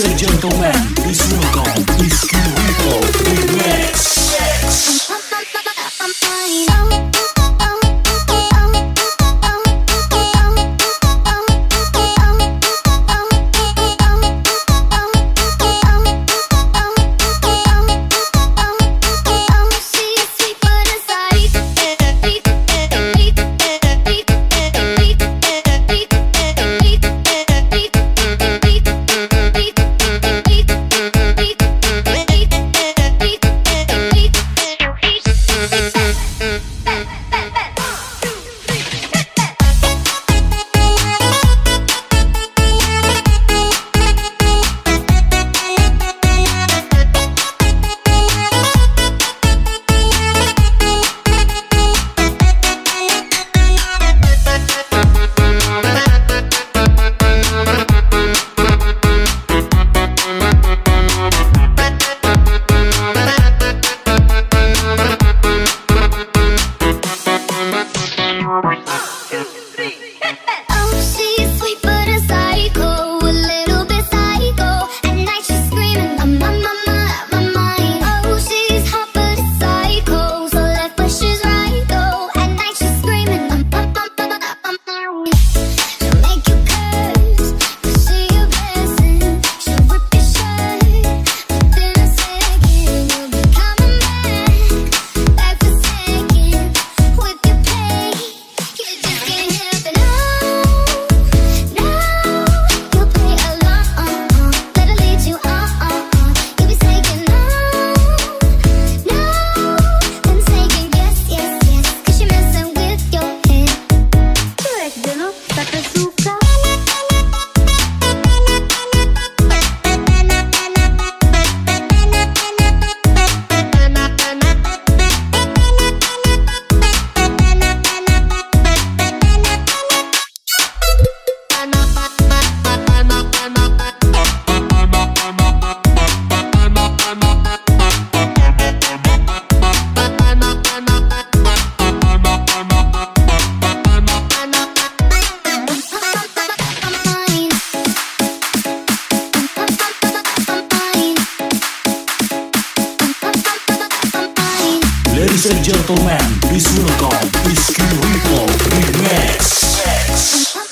and gentlemen, please welcome Ismael. Ladies and gentlemen, please welcome Whiskey Ripple Remix.